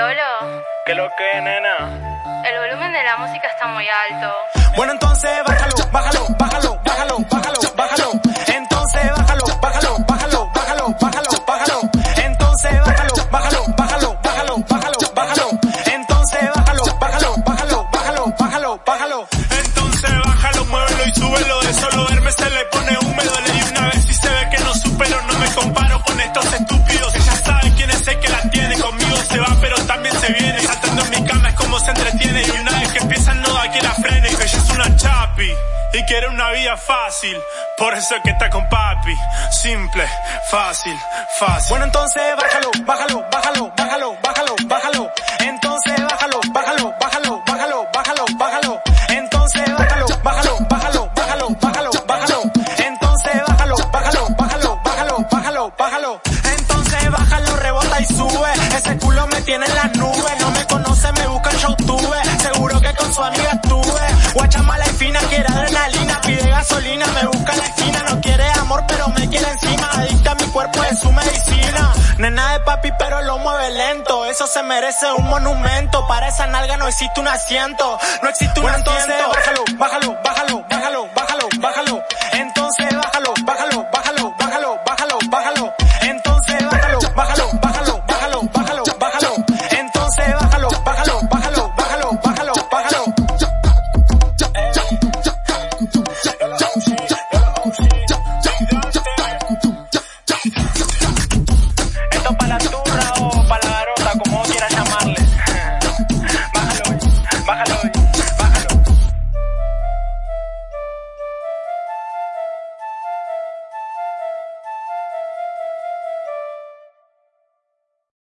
Lolo, ¿Qué lo que, nena? el volumen de la música está muy alto. Bueno, entonces entretiene. Y una vez que empieza no da que la frene. Ella es una chapi. Y quiere una vida fácil. Por eso es que está con papi. Simple, fácil, fácil. Bueno, entonces bájalo, bájalo, bájalo, bájalo, bájalo, bájalo. Entonces bájalo, bájalo, bájalo, bájalo, bájalo, bájalo. Entonces bájalo, bájalo, bájalo, bájalo, bájalo, bájalo. Entonces bájalo, bájalo, bájalo, bájalo, bájalo, bájalo. Entonces bájalo, rebota y sube. Ese culo me tiene en las su amiga estuve. Guacha mala y fina, quiere adrenalina, pide gasolina, me busca en la esquina. No quiere amor, pero me quiere encima. Adicta a mi cuerpo es su medicina. Nena de papi, pero lo mueve lento. Eso se merece un monumento. Para esa nalga no existe un asiento. No existe un asiento. Bájalo, bájalo, bájalo, bájalo,